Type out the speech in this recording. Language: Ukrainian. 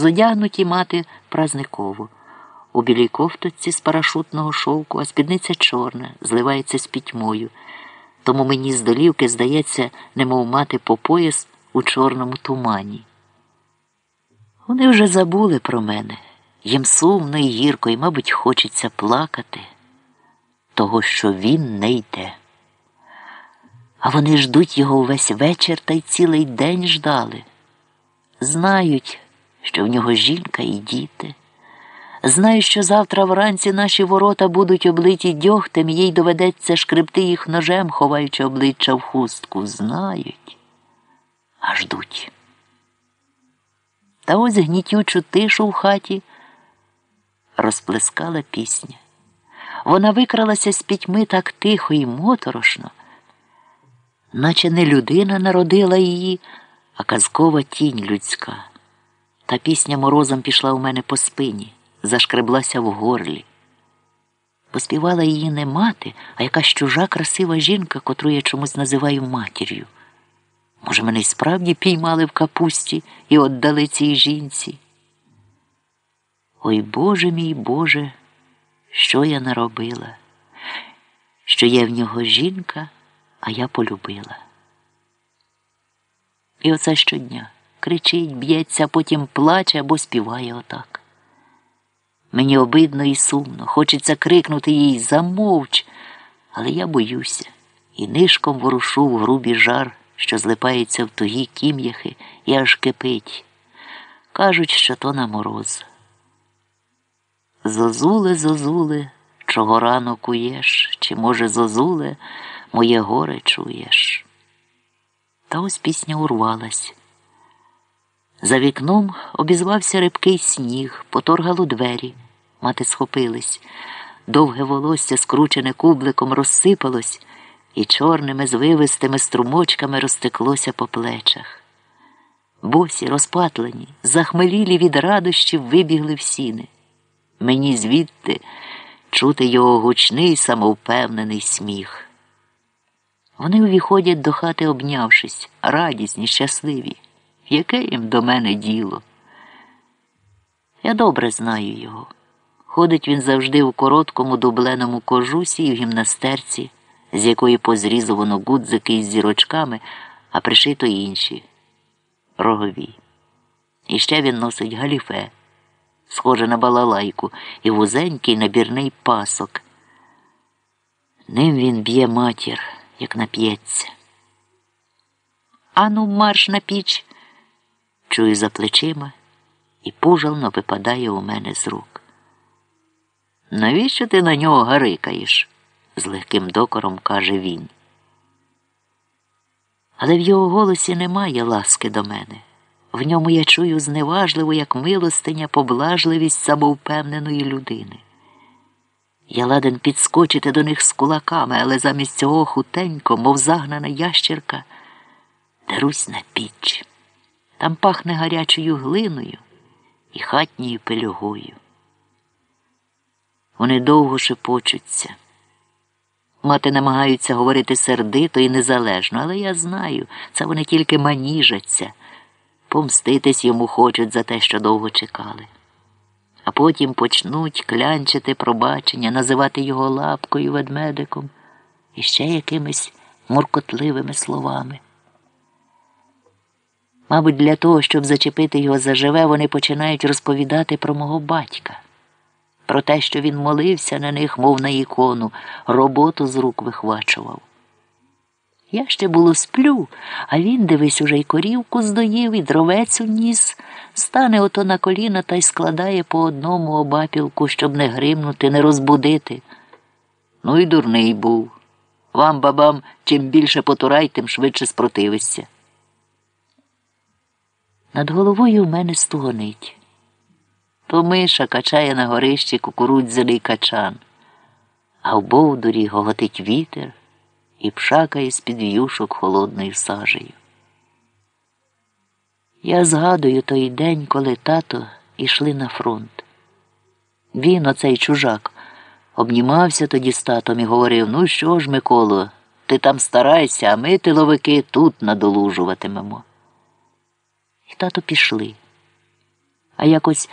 зодягнуті мати празникову. У білій кофточці з парашутного шовку, а спідниця чорна, зливається з пітьмою. Тому мені з долівки здається, немов мати по пояс у чорному тумані. Вони вже забули про мене. Їм сумно і гірко, і, мабуть, хочеться плакати, того, що він не йде. А вони ждуть його увесь вечір та й цілий день ждали. Знають, що в нього жінка і діти. Знають, що завтра вранці наші ворота будуть облиті дьогтем, їй доведеться шкребти їх ножем, ховаючи обличчя в хустку. Знають, а ждуть. Та ось гнітючу тишу в хаті розплескала пісня. Вона викралася з пітьми так тихо і моторошно, наче не людина народила її, а казкова тінь людська. Та пісня морозом пішла у мене по спині, зашкреблася в горлі. Поспівала її не мати, а якась чужа красива жінка, котру я чомусь називаю матір'ю. Може, мене й справді піймали в капусті і отдали цій жінці. Ой Боже мій Боже, що я наробила, що є в нього жінка, а я полюбила. І оце щодня кричить, б'ється, потім плаче або співає отак. Мені обидно і сумно, хочеться крикнути їй замовч, але я боюся і нишком ворушу в грубі жар, що злипається в тугі кім'яхи і аж кипить. Кажуть, що то на мороз. Зозуле, зозуле, чого рано куєш, чи, може, зозуле, моє горе чуєш. Та ось пісня урвалась. За вікном обізвався рибкий сніг, поторгало двері. Мати схопились. Довге волосся, скручене кубликом, розсипалось і чорними звивистими струмочками розтеклося по плечах. Босі, розпатлені, захмелілі від радощів, вибігли в сіни. Мені звідти чути його гучний самовпевнений сміх. Вони увіходять до хати, обнявшись, радісні, щасливі. Яке їм до мене діло? Я добре знаю його. Ходить він завжди у короткому дубленому кожусі і в гімнастерці, з якої позрізувано гудзики із зірочками, а пришито інші рогові. І ще він носить галіфе, схоже на балалайку, і вузенький набірний пасок. Ним він б'є матір, як нап'ється. Ану, марш на піч чую за плечима і пужално випадає у мене з рук. Навіщо ти на нього гарикаєш? з легким докором каже він. Але в його голосі немає ласки до мене. В ньому я чую зневажливу, як милостиня, поблажливість самовпевненої людини. Я ладен підскочити до них з кулаками, але замість цього хутенько, мов загнана ящерка, дерусь на піч. Там пахне гарячою глиною і хатньою пелюгою. Вони довго шепочуться. Мати намагаються говорити сердито і незалежно, але я знаю, це вони тільки маніжаться, помститись йому хочуть за те, що довго чекали. А потім почнуть клянчити пробачення, називати його лапкою ведмедиком і ще якимись муркотливими словами. Мабуть, для того, щоб зачепити його заживе, вони починають розповідати про мого батька, про те, що він молився на них, мов на ікону, роботу з рук вихвачував. Я ще було сплю, а він, дивись, уже й корівку здоїв, і дровець уніс, стане ото на коліна та й складає по одному обапілку, щоб не гримнути, не розбудити. Ну і дурний був. Вам, бабам, чим більше потурай, тим швидше спротивишся. Над головою в мене стугонить. То миша качає на горищі кукурудзяний качан, а в бовдурі гоготить вітер і пшакає з під в'юшок холодною сажею. Я згадую той день, коли тато йшли на фронт. Він, оцей чужак, обнімався тоді з татом і говорив ну що ж, Миколо, ти там старайся, а ми, тиловики, тут надолужуватимемо. І тато пішли. а якось